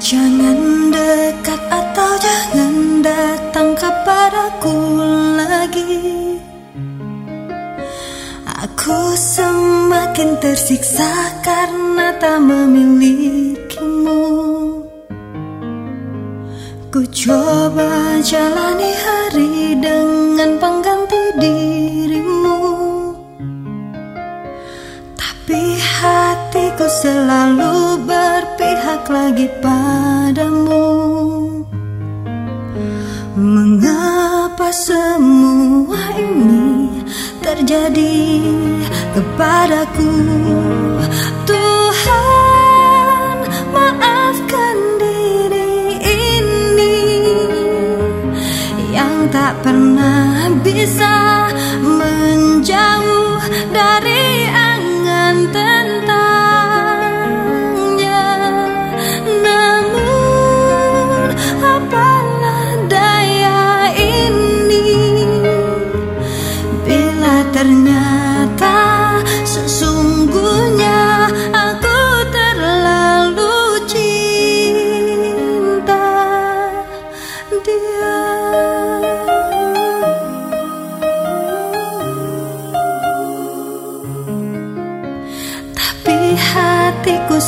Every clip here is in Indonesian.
Jangan dekat atau jangan datang kepadaku lagi. Aku semakin tersiksa karena tak memilikimu. Ku coba jalani hari dengan pengganti dirimu. Tapi hatiku selalu berpihak lagi padamu. Mengapa semua ini terjadi kepadaku? Tuhan maafkan diri ini Yang tak pernah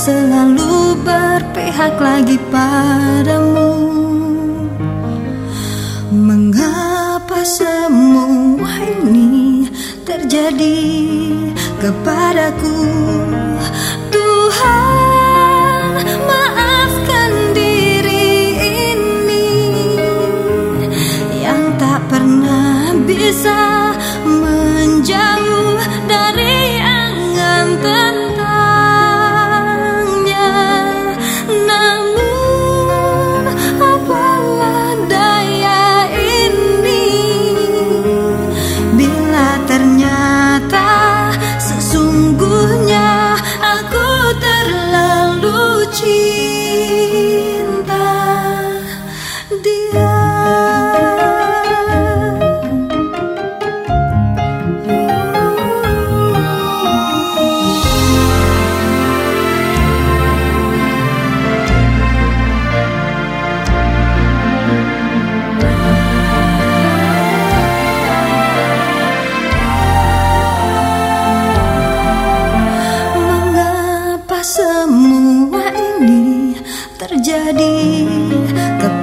selalu berpihak lagi padamu. Mengapa semua ini terjadi kepadaku 你的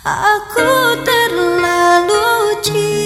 Aku terlalu cinta